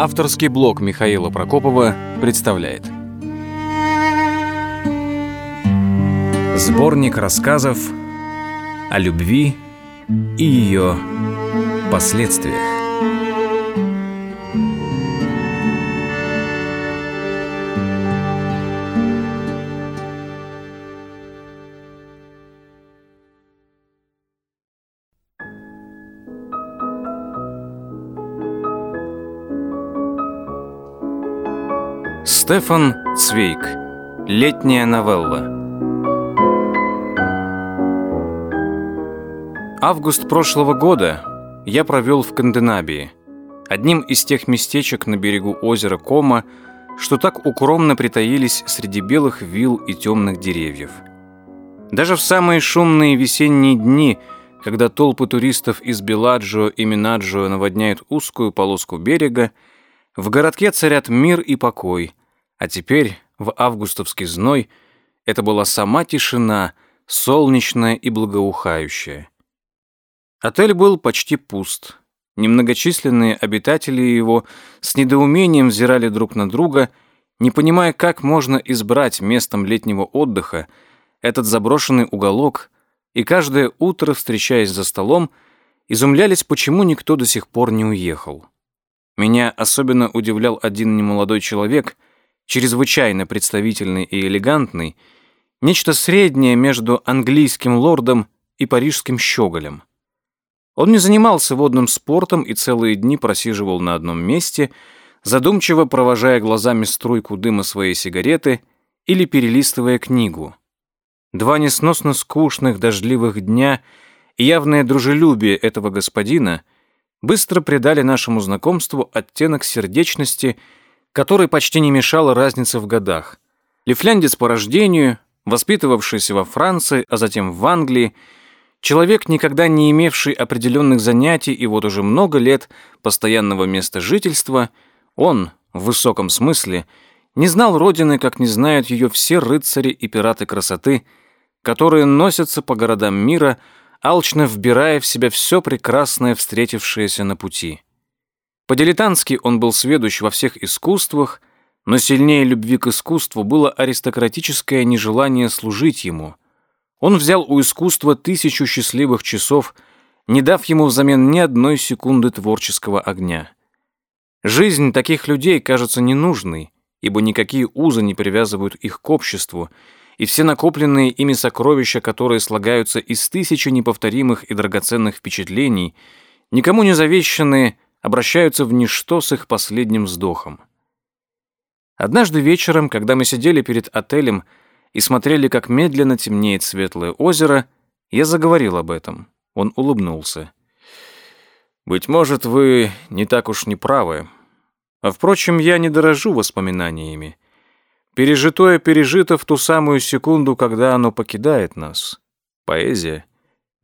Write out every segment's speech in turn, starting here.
Авторский блог Михаила Прокопова представляет Сборник рассказов о любви и ее последствиях. Стефан Цвейк. Летняя новелла. Август прошлого года я провел в Канденабии, одним из тех местечек на берегу озера Кома, что так укромно притаились среди белых вилл и темных деревьев. Даже в самые шумные весенние дни, когда толпы туристов из Беладжио и Минаджио наводняют узкую полоску берега, в городке царят мир и покой, а теперь, в августовский зной, это была сама тишина, солнечная и благоухающая. Отель был почти пуст. Немногочисленные обитатели его с недоумением взирали друг на друга, не понимая, как можно избрать местом летнего отдыха этот заброшенный уголок, и каждое утро, встречаясь за столом, изумлялись, почему никто до сих пор не уехал. Меня особенно удивлял один немолодой человек — чрезвычайно представительный и элегантный, нечто среднее между английским лордом и парижским щеголем. Он не занимался водным спортом и целые дни просиживал на одном месте, задумчиво провожая глазами струйку дыма своей сигареты или перелистывая книгу. Два несносно скучных дождливых дня и явное дружелюбие этого господина быстро придали нашему знакомству оттенок сердечности – которой почти не мешала разница в годах. Лифляндец по рождению, воспитывавшийся во Франции, а затем в Англии, человек, никогда не имевший определенных занятий и вот уже много лет постоянного места жительства, он, в высоком смысле, не знал родины, как не знают ее все рыцари и пираты красоты, которые носятся по городам мира, алчно вбирая в себя все прекрасное, встретившееся на пути. По-дилетантски он был сведущ во всех искусствах, но сильнее любви к искусству было аристократическое нежелание служить ему. Он взял у искусства тысячу счастливых часов, не дав ему взамен ни одной секунды творческого огня. Жизнь таких людей кажется ненужной, ибо никакие узы не привязывают их к обществу, и все накопленные ими сокровища, которые слагаются из тысячи неповторимых и драгоценных впечатлений, никому не завещанные – обращаются в ничто с их последним вздохом. Однажды вечером, когда мы сидели перед отелем и смотрели, как медленно темнеет светлое озеро, я заговорил об этом. Он улыбнулся. «Быть может, вы не так уж не правы. А, впрочем, я не дорожу воспоминаниями. Пережитое пережито в ту самую секунду, когда оно покидает нас. Поэзия —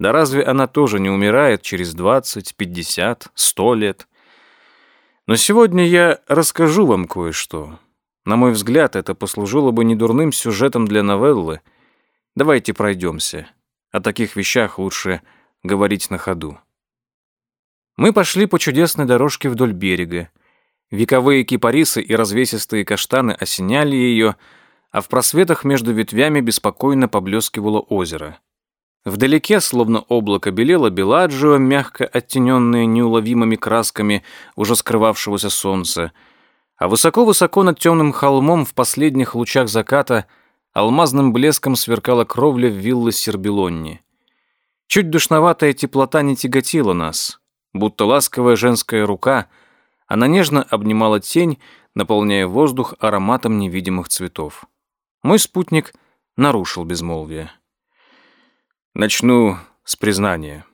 да разве она тоже не умирает через 20, 50, 100 лет? Но сегодня я расскажу вам кое-что. На мой взгляд, это послужило бы недурным сюжетом для новеллы. Давайте пройдемся. О таких вещах лучше говорить на ходу. Мы пошли по чудесной дорожке вдоль берега. Вековые кипарисы и развесистые каштаны осеняли ее, а в просветах между ветвями беспокойно поблескивало озеро. Вдалеке, словно облако, белело Беладжио, мягко оттененное неуловимыми красками уже скрывавшегося солнца, а высоко-высоко над темным холмом в последних лучах заката алмазным блеском сверкала кровля виллы Сербелонни. Чуть душноватая теплота не тяготила нас, будто ласковая женская рука, она нежно обнимала тень, наполняя воздух ароматом невидимых цветов. Мой спутник нарушил безмолвие. Начну с признания.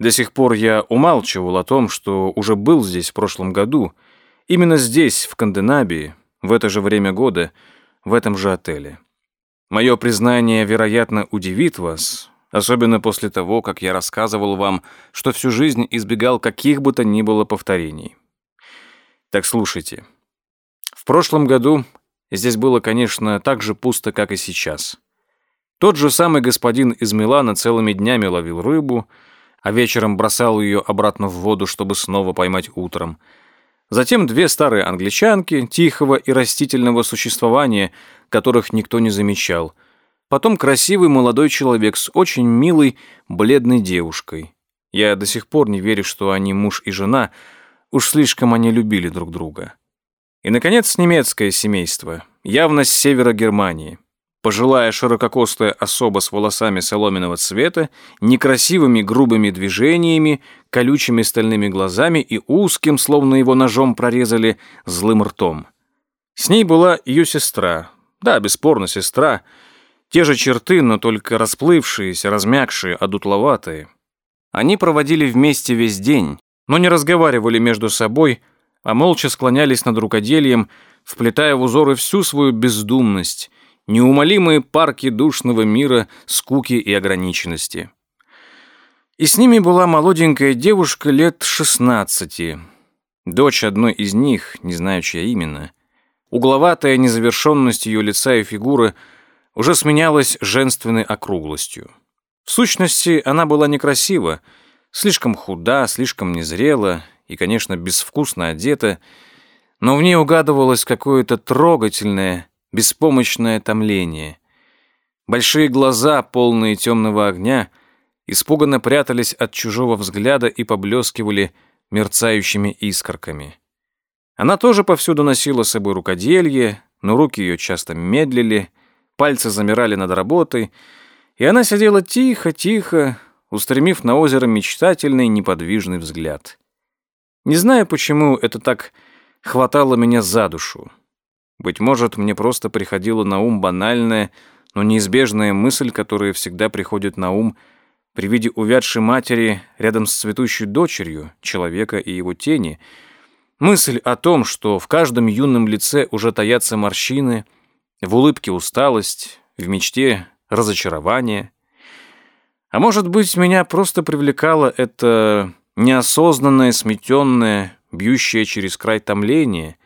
До сих пор я умалчивал о том, что уже был здесь в прошлом году, именно здесь, в Канденабии, в это же время года, в этом же отеле. Мое признание, вероятно, удивит вас, особенно после того, как я рассказывал вам, что всю жизнь избегал каких бы то ни было повторений. Так слушайте. В прошлом году здесь было, конечно, так же пусто, как и сейчас. Тот же самый господин из Милана целыми днями ловил рыбу, а вечером бросал ее обратно в воду, чтобы снова поймать утром. Затем две старые англичанки, тихого и растительного существования, которых никто не замечал. Потом красивый молодой человек с очень милой, бледной девушкой. Я до сих пор не верю, что они муж и жена, уж слишком они любили друг друга. И, наконец, немецкое семейство, явно с севера Германии. Пожилая ширококостая особа с волосами соломенного цвета, некрасивыми грубыми движениями, колючими стальными глазами и узким, словно его ножом прорезали, злым ртом. С ней была ее сестра. Да, бесспорно, сестра. Те же черты, но только расплывшиеся, размягшие, одутловатые. Они проводили вместе весь день, но не разговаривали между собой, а молча склонялись над рукоделием, вплетая в узоры всю свою бездумность, неумолимые парки душного мира, скуки и ограниченности. И с ними была молоденькая девушка лет шестнадцати, дочь одной из них, не знаю, чья именно. Угловатая незавершенность ее лица и фигуры уже сменялась женственной округлостью. В сущности, она была некрасива, слишком худа, слишком незрела и, конечно, безвкусно одета, но в ней угадывалось какое-то трогательное, беспомощное томление. Большие глаза, полные темного огня, испуганно прятались от чужого взгляда и поблескивали мерцающими искорками. Она тоже повсюду носила с собой рукоделье, но руки ее часто медлили, пальцы замирали над работой, и она сидела тихо-тихо, устремив на озеро мечтательный неподвижный взгляд. Не знаю, почему это так хватало меня за душу. Быть может, мне просто приходила на ум банальная, но неизбежная мысль, которая всегда приходит на ум при виде увядшей матери рядом с цветущей дочерью, человека и его тени. Мысль о том, что в каждом юном лице уже таятся морщины, в улыбке усталость, в мечте разочарование. А может быть, меня просто привлекало это неосознанное, сметенное, бьющее через край томление —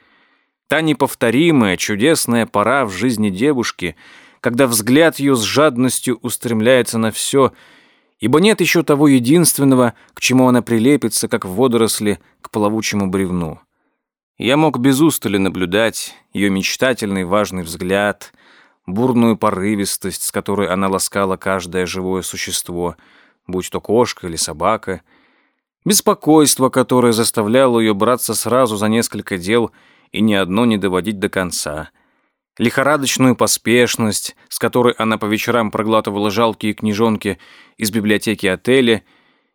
Та неповторимая, чудесная пора в жизни девушки, когда взгляд ее с жадностью устремляется на все, ибо нет еще того единственного, к чему она прилепится, как водоросли к плавучему бревну. Я мог без устали наблюдать ее мечтательный важный взгляд, бурную порывистость, с которой она ласкала каждое живое существо, будь то кошка или собака, беспокойство, которое заставляло ее браться сразу за несколько дел — и ни одно не доводить до конца. Лихорадочную поспешность, с которой она по вечерам проглатывала жалкие книжонки из библиотеки отеля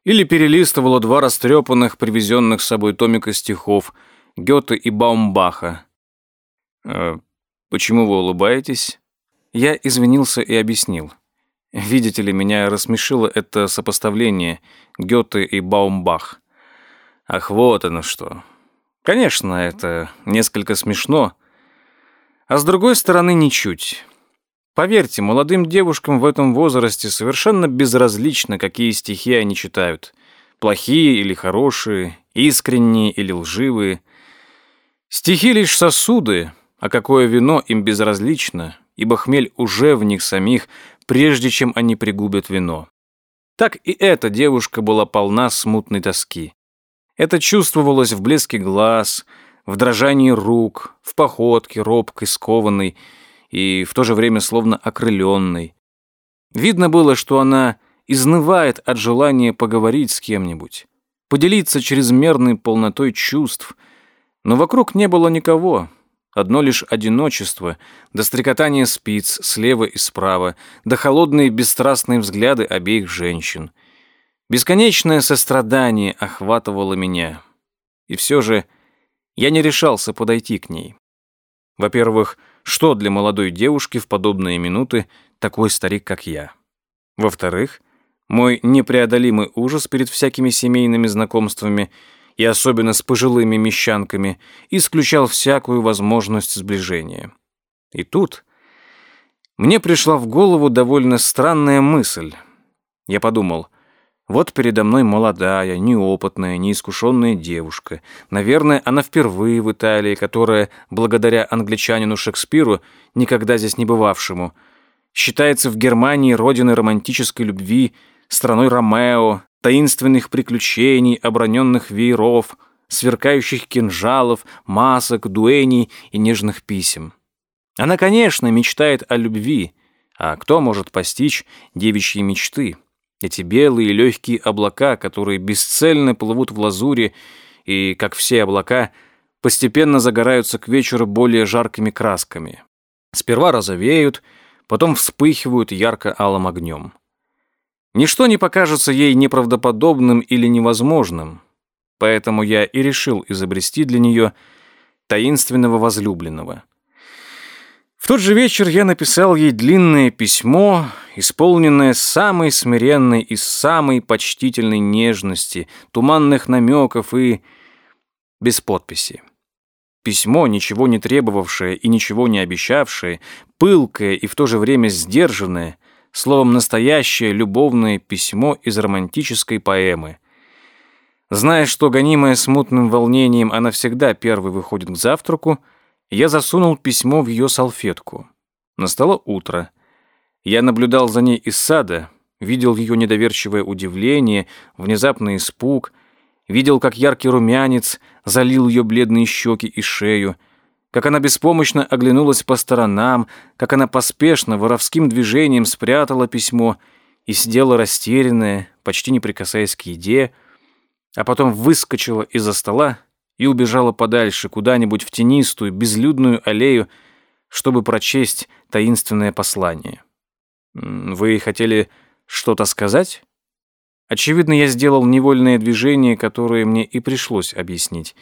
или перелистывала два растрепанных, привезенных с собой томика стихов Гёте и Баумбаха. «Э, «Почему вы улыбаетесь?» Я извинился и объяснил. Видите ли, меня рассмешило это сопоставление Гёте и Баумбах. Ах, вот оно что. Конечно, это несколько смешно, а с другой стороны ничуть. Поверьте, молодым девушкам в этом возрасте совершенно безразлично, какие стихи они читают. Плохие или хорошие, искренние или лживые. Стихи лишь сосуды, а какое вино им безразлично, ибо хмель уже в них самих, прежде чем они пригубят вино. Так и эта девушка была полна смутной тоски. Это чувствовалось в блеске глаз, в дрожании рук, в походке, робкой, скованной и в то же время словно окрыленной. Видно было, что она изнывает от желания поговорить с кем-нибудь, поделиться чрезмерной полнотой чувств, но вокруг не было никого, одно лишь одиночество, до стрекотания спиц слева и справа, до холодные бесстрастные взгляды обеих женщин — Бесконечное сострадание охватывало меня. И все же я не решался подойти к ней. Во-первых, что для молодой девушки в подобные минуты такой старик, как я? Во-вторых, мой непреодолимый ужас перед всякими семейными знакомствами и особенно с пожилыми мещанками исключал всякую возможность сближения. И тут мне пришла в голову довольно странная мысль. Я подумал, вот передо мной молодая, неопытная, неискушенная девушка. Наверное, она впервые в Италии, которая, благодаря англичанину Шекспиру, никогда здесь не бывавшему, считается в Германии родиной романтической любви, страной Ромео, таинственных приключений, оброненных вееров, сверкающих кинжалов, масок, дуэний и нежных писем. Она, конечно, мечтает о любви, а кто может постичь девичьи мечты? Эти белые легкие облака, которые бесцельно плывут в лазуре и, как все облака, постепенно загораются к вечеру более жаркими красками. Сперва розовеют, потом вспыхивают ярко-алым огнем. Ничто не покажется ей неправдоподобным или невозможным, поэтому я и решил изобрести для нее таинственного возлюбленного. В тот же вечер я написал ей длинное письмо, исполненное самой смиренной и самой почтительной нежности, туманных намеков и без подписи. Письмо, ничего не требовавшее и ничего не обещавшее, пылкое и в то же время сдержанное, словом, настоящее любовное письмо из романтической поэмы. Зная, что, гонимая смутным волнением, она всегда первой выходит к завтраку, я засунул письмо в ее салфетку. Настало утро. Я наблюдал за ней из сада, видел ее недоверчивое удивление, внезапный испуг, видел, как яркий румянец залил ее бледные щеки и шею, как она беспомощно оглянулась по сторонам, как она поспешно, воровским движением спрятала письмо и сидела растерянная, почти не прикасаясь к еде, а потом выскочила из-за стола и убежала подальше, куда-нибудь в тенистую, безлюдную аллею, чтобы прочесть таинственное послание. «Вы хотели что-то сказать?» Очевидно, я сделал невольное движение, которое мне и пришлось объяснить.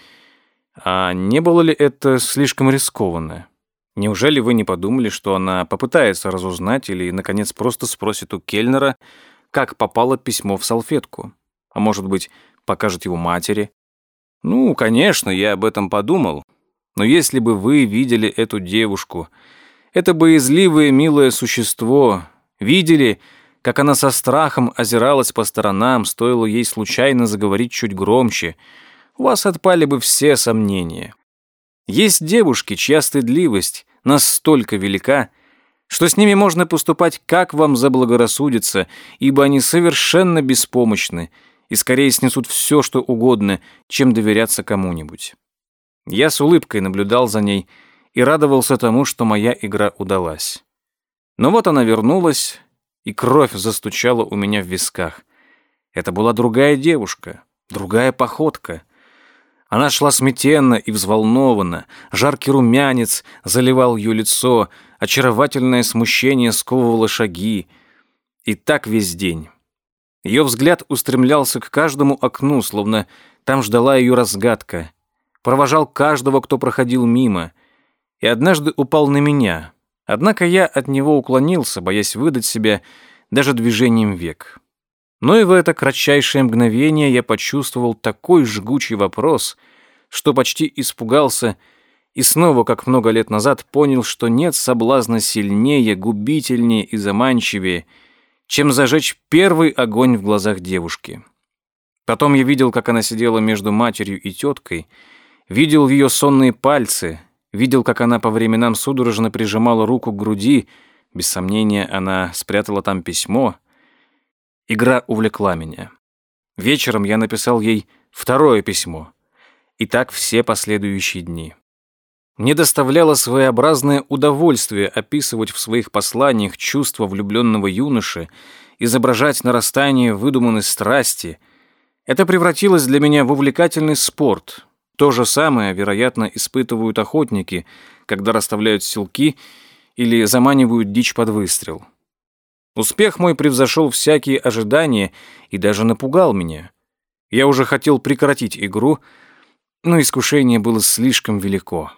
А не было ли это слишком рискованно? Неужели вы не подумали, что она попытается разузнать или, наконец, просто спросит у Кельнера, как попало письмо в салфетку? А может быть, покажет его матери? Ну, конечно, я об этом подумал. Но если бы вы видели эту девушку, это боязливое милое существо, видели, как она со страхом озиралась по сторонам, стоило ей случайно заговорить чуть громче, у вас отпали бы все сомнения. Есть девушки, чья стыдливость настолько велика, что с ними можно поступать как вам заблагорассудится, ибо они совершенно беспомощны и скорее снесут все, что угодно, чем доверяться кому-нибудь. Я с улыбкой наблюдал за ней и радовался тому, что моя игра удалась. Но вот она вернулась, и кровь застучала у меня в висках. Это была другая девушка, другая походка. Она шла сметенно и взволнованно, жаркий румянец заливал ее лицо, очаровательное смущение сковывало шаги. И так весь день. Ее взгляд устремлялся к каждому окну, словно там ждала ее разгадка. Провожал каждого, кто проходил мимо. И однажды упал на меня. Однако я от него уклонился, боясь выдать себя даже движением век. Но и в это кратчайшее мгновение я почувствовал такой жгучий вопрос, что почти испугался и снова, как много лет назад, понял, что нет соблазна сильнее, губительнее и заманчивее — чем зажечь первый огонь в глазах девушки. Потом я видел, как она сидела между матерью и теткой, видел ее сонные пальцы, видел, как она по временам судорожно прижимала руку к груди, без сомнения, она спрятала там письмо. Игра увлекла меня. Вечером я написал ей второе письмо. И так все последующие дни. Мне доставляло своеобразное удовольствие описывать в своих посланиях чувства влюбленного юноши, изображать нарастание выдуманной страсти. Это превратилось для меня в увлекательный спорт. То же самое, вероятно, испытывают охотники, когда расставляют селки или заманивают дичь под выстрел. Успех мой превзошел всякие ожидания и даже напугал меня. Я уже хотел прекратить игру, но искушение было слишком велико.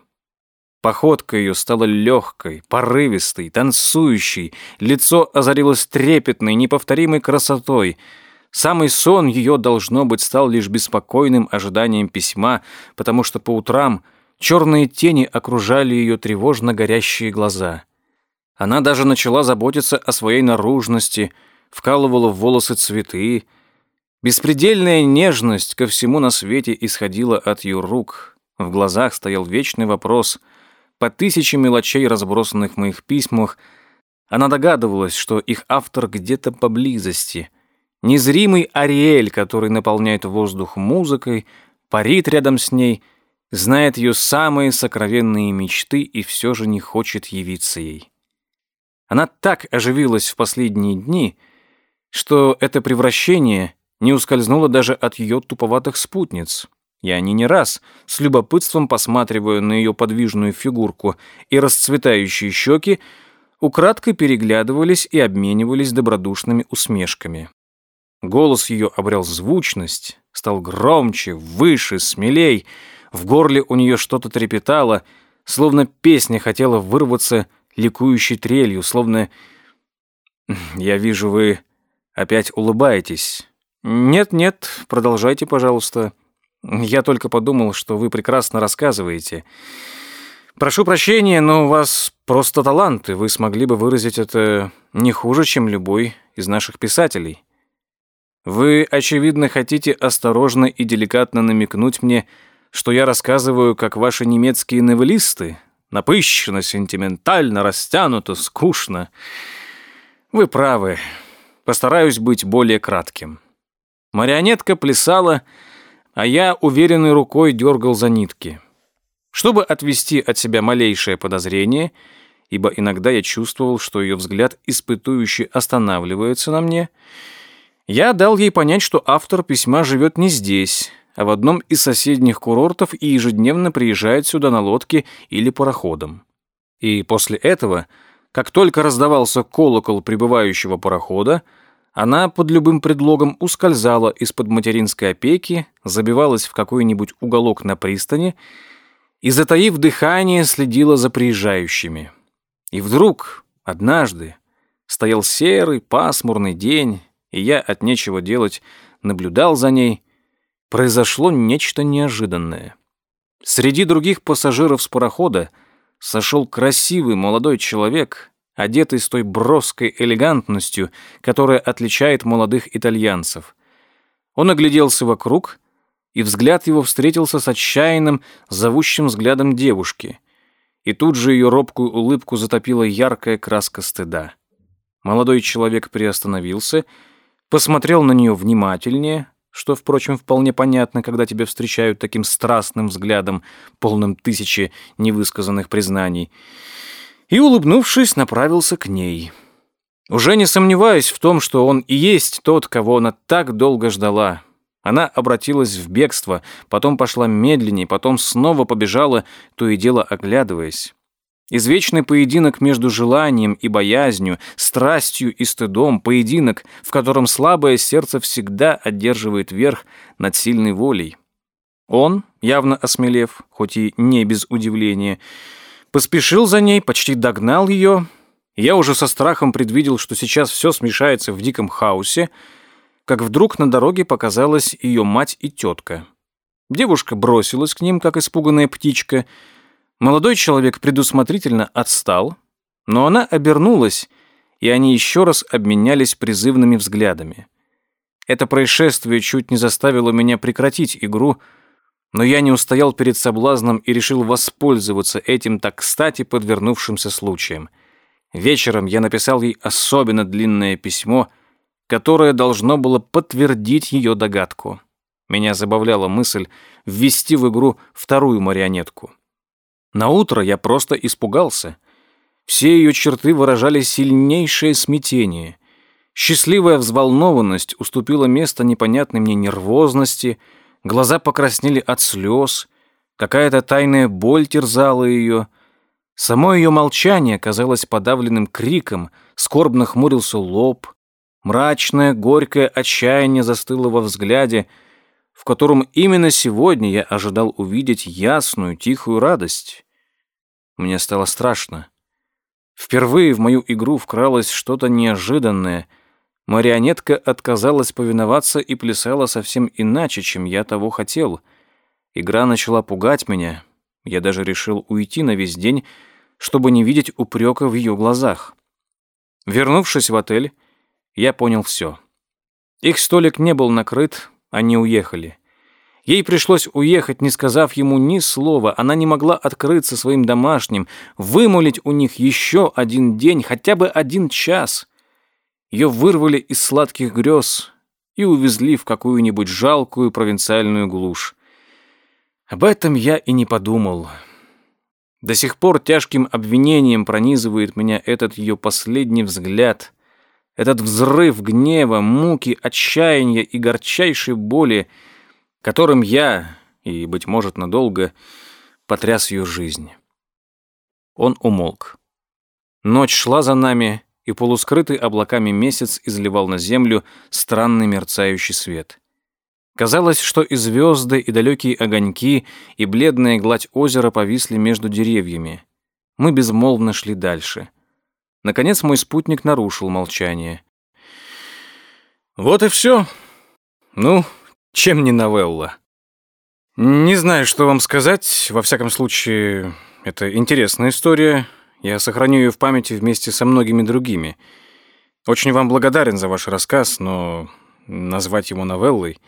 Походка ее стала легкой, порывистой, танцующей, лицо озарилось трепетной, неповторимой красотой. Самый сон ее, должно быть, стал лишь беспокойным ожиданием письма, потому что по утрам черные тени окружали ее тревожно горящие глаза. Она даже начала заботиться о своей наружности, вкалывала в волосы цветы. Беспредельная нежность ко всему на свете исходила от ее рук. В глазах стоял вечный вопрос — по тысяче мелочей, разбросанных в моих письмах, она догадывалась, что их автор где-то поблизости. Незримый Ариэль, который наполняет воздух музыкой, парит рядом с ней, знает ее самые сокровенные мечты и все же не хочет явиться ей. Она так оживилась в последние дни, что это превращение не ускользнуло даже от ее туповатых спутниц. И они не раз, с любопытством посматривая на ее подвижную фигурку и расцветающие щеки, украдкой переглядывались и обменивались добродушными усмешками. Голос ее обрел звучность, стал громче, выше, смелей, в горле у нее что-то трепетало, словно песня хотела вырваться ликующей трелью, словно... «Я вижу, вы опять улыбаетесь». «Нет-нет, продолжайте, пожалуйста. Я только подумал, что вы прекрасно рассказываете. Прошу прощения, но у вас просто талант, и вы смогли бы выразить это не хуже, чем любой из наших писателей. Вы, очевидно, хотите осторожно и деликатно намекнуть мне, что я рассказываю, как ваши немецкие новеллисты, напыщенно, сентиментально, растянуто, скучно. Вы правы. Постараюсь быть более кратким. Марионетка плясала, а я уверенной рукой дергал за нитки. Чтобы отвести от себя малейшее подозрение, ибо иногда я чувствовал, что ее взгляд испытующе останавливается на мне, я дал ей понять, что автор письма живет не здесь, а в одном из соседних курортов и ежедневно приезжает сюда на лодке или пароходом. И после этого, как только раздавался колокол прибывающего парохода, она под любым предлогом ускользала из-под материнской опеки, забивалась в какой-нибудь уголок на пристани и, затаив дыхание, следила за приезжающими. И вдруг, однажды, стоял серый, пасмурный день, и я от нечего делать наблюдал за ней, произошло нечто неожиданное. Среди других пассажиров с парохода сошел красивый молодой человек одетый с той броской элегантностью, которая отличает молодых итальянцев. Он огляделся вокруг, и взгляд его встретился с отчаянным, зовущим взглядом девушки. И тут же ее робкую улыбку затопила яркая краска стыда. Молодой человек приостановился, посмотрел на нее внимательнее, что, впрочем, вполне понятно, когда тебя встречают таким страстным взглядом, полным тысячи невысказанных признаний — и, улыбнувшись, направился к ней. Уже не сомневаюсь в том, что он и есть тот, кого она так долго ждала. Она обратилась в бегство, потом пошла медленнее, потом снова побежала, то и дело оглядываясь. Извечный поединок между желанием и боязнью, страстью и стыдом, поединок, в котором слабое сердце всегда одерживает верх над сильной волей. Он, явно осмелев, хоть и не без удивления, Поспешил за ней, почти догнал ее. Я уже со страхом предвидел, что сейчас все смешается в диком хаосе, как вдруг на дороге показалась ее мать и тетка. Девушка бросилась к ним, как испуганная птичка. Молодой человек предусмотрительно отстал, но она обернулась, и они еще раз обменялись призывными взглядами. Это происшествие чуть не заставило меня прекратить игру, но я не устоял перед соблазном и решил воспользоваться этим так кстати подвернувшимся случаем. Вечером я написал ей особенно длинное письмо, которое должно было подтвердить ее догадку. Меня забавляла мысль ввести в игру вторую марионетку. На утро я просто испугался. Все ее черты выражали сильнейшее смятение. Счастливая взволнованность уступила место непонятной мне нервозности — Глаза покраснели от слез, какая-то тайная боль терзала ее. Само ее молчание казалось подавленным криком, скорбно хмурился лоб, мрачное, горькое отчаяние застыло во взгляде, в котором именно сегодня я ожидал увидеть ясную, тихую радость. Мне стало страшно. Впервые в мою игру вкралось что-то неожиданное — Марионетка отказалась повиноваться и плясала совсем иначе, чем я того хотел. Игра начала пугать меня. Я даже решил уйти на весь день, чтобы не видеть упрека в ее глазах. Вернувшись в отель, я понял все. Их столик не был накрыт, они уехали. Ей пришлось уехать, не сказав ему ни слова. Она не могла открыться своим домашним, вымолить у них еще один день, хотя бы один час. Ее вырвали из сладких грез и увезли в какую-нибудь жалкую провинциальную глушь. Об этом я и не подумал. До сих пор тяжким обвинением пронизывает меня этот ее последний взгляд, этот взрыв гнева, муки, отчаяния и горчайшей боли, которым я, и, быть может, надолго, потряс ее жизнь. Он умолк. Ночь шла за нами, и полускрытый облаками месяц изливал на землю странный мерцающий свет. Казалось, что и звезды, и далекие огоньки, и бледная гладь озера повисли между деревьями. Мы безмолвно шли дальше. Наконец мой спутник нарушил молчание. «Вот и все. Ну, чем не новелла?» «Не знаю, что вам сказать. Во всяком случае, это интересная история. Я сохраню ее в памяти вместе со многими другими. Очень вам благодарен за ваш рассказ, но назвать его новеллой —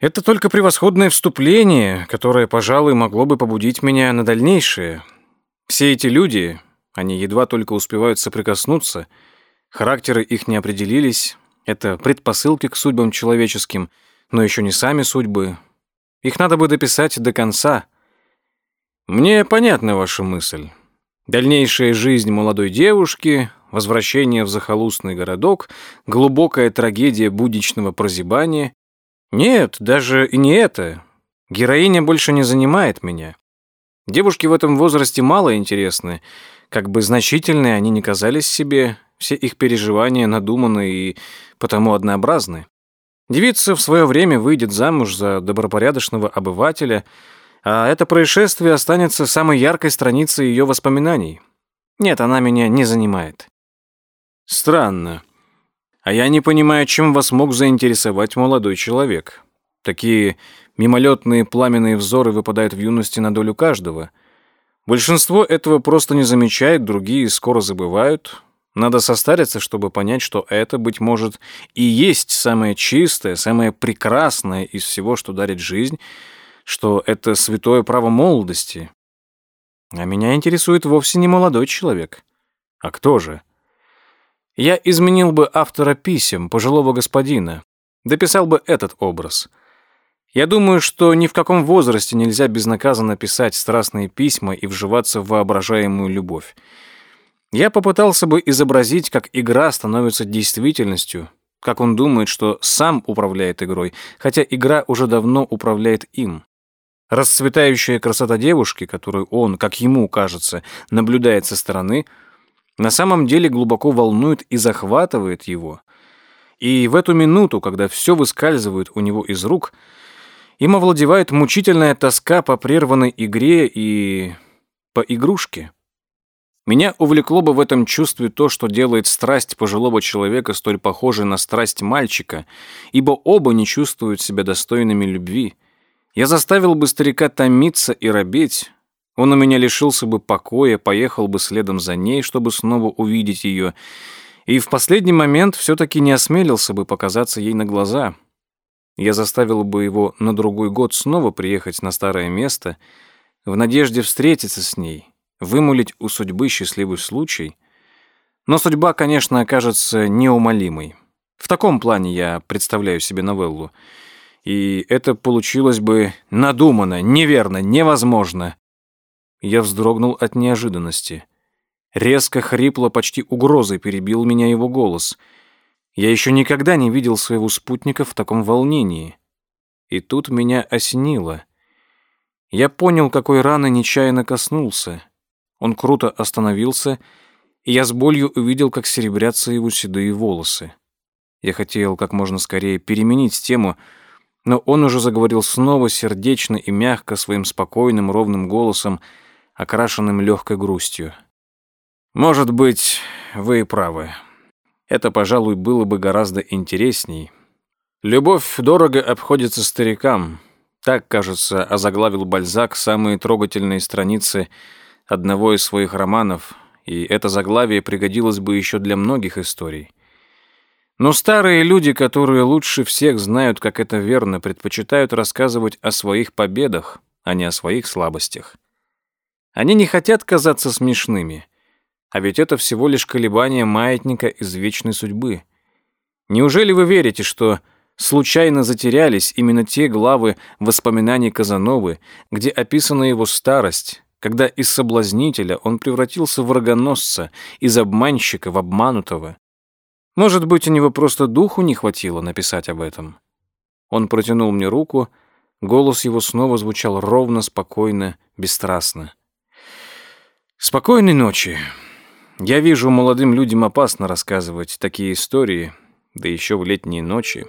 это только превосходное вступление, которое, пожалуй, могло бы побудить меня на дальнейшее. Все эти люди, они едва только успевают соприкоснуться, характеры их не определились, это предпосылки к судьбам человеческим, но еще не сами судьбы. Их надо бы дописать до конца. Мне понятна ваша мысль. Дальнейшая жизнь молодой девушки, возвращение в захолустный городок, глубокая трагедия будничного прозябания, нет, даже и не это. Героиня больше не занимает меня. Девушки в этом возрасте мало интересны. Как бы значительные они не казались себе, все их переживания надуманы и потому однообразны. Девица в свое время выйдет замуж за добропорядочного обывателя, а это происшествие останется самой яркой страницей ее воспоминаний. Нет, она меня не занимает. Странно. А я не понимаю, чем вас мог заинтересовать молодой человек. Такие мимолетные пламенные взоры выпадают в юности на долю каждого. Большинство этого просто не замечает, другие скоро забывают. Надо состариться, чтобы понять, что это, быть может, и есть самое чистое, самое прекрасное из всего, что дарит жизнь, что это святое право молодости. А меня интересует вовсе не молодой человек. А кто же? Я изменил бы автора писем, пожилого господина, дописал бы этот образ. Я думаю, что ни в каком возрасте нельзя безнаказанно писать страстные письма и вживаться в воображаемую любовь. Я попытался бы изобразить, как игра становится действительностью, как он думает, что сам управляет игрой, хотя игра уже давно управляет им. Расцветающая красота девушки, которую он, как ему кажется, наблюдает со стороны — на самом деле глубоко волнует и захватывает его. И в эту минуту, когда все выскальзывает у него из рук, им овладевает мучительная тоска по прерванной игре и по игрушке. Меня увлекло бы в этом чувстве то, что делает страсть пожилого человека столь похожей на страсть мальчика, ибо оба не чувствуют себя достойными любви. Я заставил бы старика томиться и робеть, он у меня лишился бы покоя, поехал бы следом за ней, чтобы снова увидеть ее, и в последний момент все-таки не осмелился бы показаться ей на глаза. Я заставил бы его на другой год снова приехать на старое место, в надежде встретиться с ней, вымолить у судьбы счастливый случай. Но судьба, конечно, окажется неумолимой. В таком плане я представляю себе новеллу. И это получилось бы надуманно, неверно, невозможно. Я вздрогнул от неожиданности. Резко, хрипло, почти угрозой перебил меня его голос. Я еще никогда не видел своего спутника в таком волнении. И тут меня осенило. Я понял, какой раны нечаянно коснулся. Он круто остановился, и я с болью увидел, как серебрятся его седые волосы. Я хотел как можно скорее переменить тему, но он уже заговорил снова сердечно и мягко своим спокойным ровным голосом, окрашенным легкой грустью. «Может быть, вы и правы. Это, пожалуй, было бы гораздо интересней. Любовь дорого обходится старикам. Так, кажется, озаглавил Бальзак самые трогательные страницы одного из своих романов, и это заглавие пригодилось бы еще для многих историй. Но старые люди, которые лучше всех знают, как это верно, предпочитают рассказывать о своих победах, а не о своих слабостях. Они не хотят казаться смешными. А ведь это всего лишь колебание маятника из вечной судьбы. Неужели вы верите, что случайно затерялись именно те главы воспоминаний Казановы, где описана его старость, когда из соблазнителя он превратился в врагоносца, из обманщика в обманутого. Может быть, у него просто духу не хватило написать об этом. Он протянул мне руку, голос его снова звучал ровно, спокойно, бесстрастно. «Спокойной ночи. Я вижу, молодым людям опасно рассказывать такие истории, да еще в летние ночи.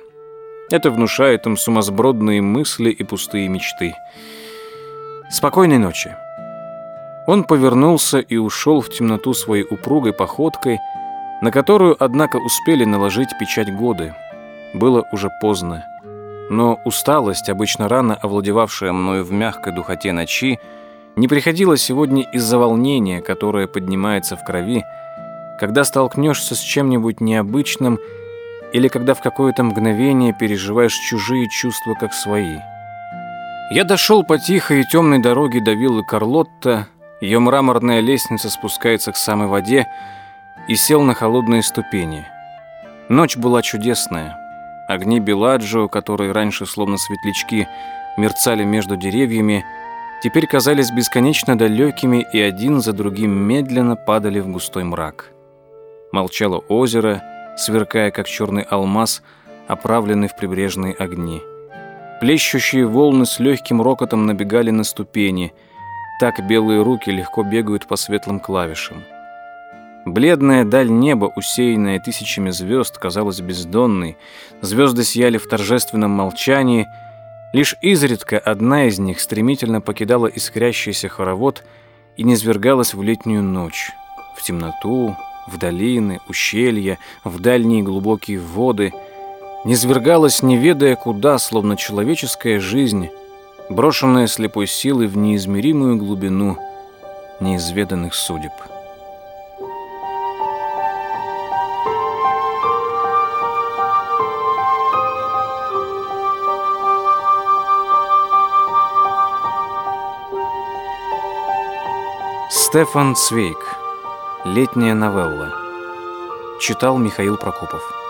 Это внушает им сумасбродные мысли и пустые мечты. Спокойной ночи». Он повернулся и ушел в темноту своей упругой походкой, на которую, однако, успели наложить печать годы. Было уже поздно. Но усталость, обычно рано овладевавшая мною в мягкой духоте ночи, не приходила сегодня из-за волнения, которое поднимается в крови, когда столкнешься с чем-нибудь необычным или когда в какое-то мгновение переживаешь чужие чувства как свои. Я дошел по тихой и темной дороге до виллы Карлотта, ее мраморная лестница спускается к самой воде и сел на холодные ступени. Ночь была чудесная. Огни Беладжио, которые раньше словно светлячки мерцали между деревьями, теперь казались бесконечно далекими и один за другим медленно падали в густой мрак. Молчало озеро, сверкая как черный алмаз, оправленный в прибрежные огни. Плещущие волны с легким рокотом набегали на ступени – так белые руки легко бегают по светлым клавишам. Бледная даль неба, усеянная тысячами звезд, казалась бездонной. Звезды сияли в торжественном молчании. Лишь изредка одна из них стремительно покидала искрящийся хоровод и низвергалась в летнюю ночь, в темноту, в долины, ущелья, в дальние глубокие воды, низвергалась, не ведая куда, словно человеческая жизнь, брошенная слепой силой в неизмеримую глубину неизведанных судеб. Стефан Цвейк. Летняя новелла. Читал Михаил Прокопов.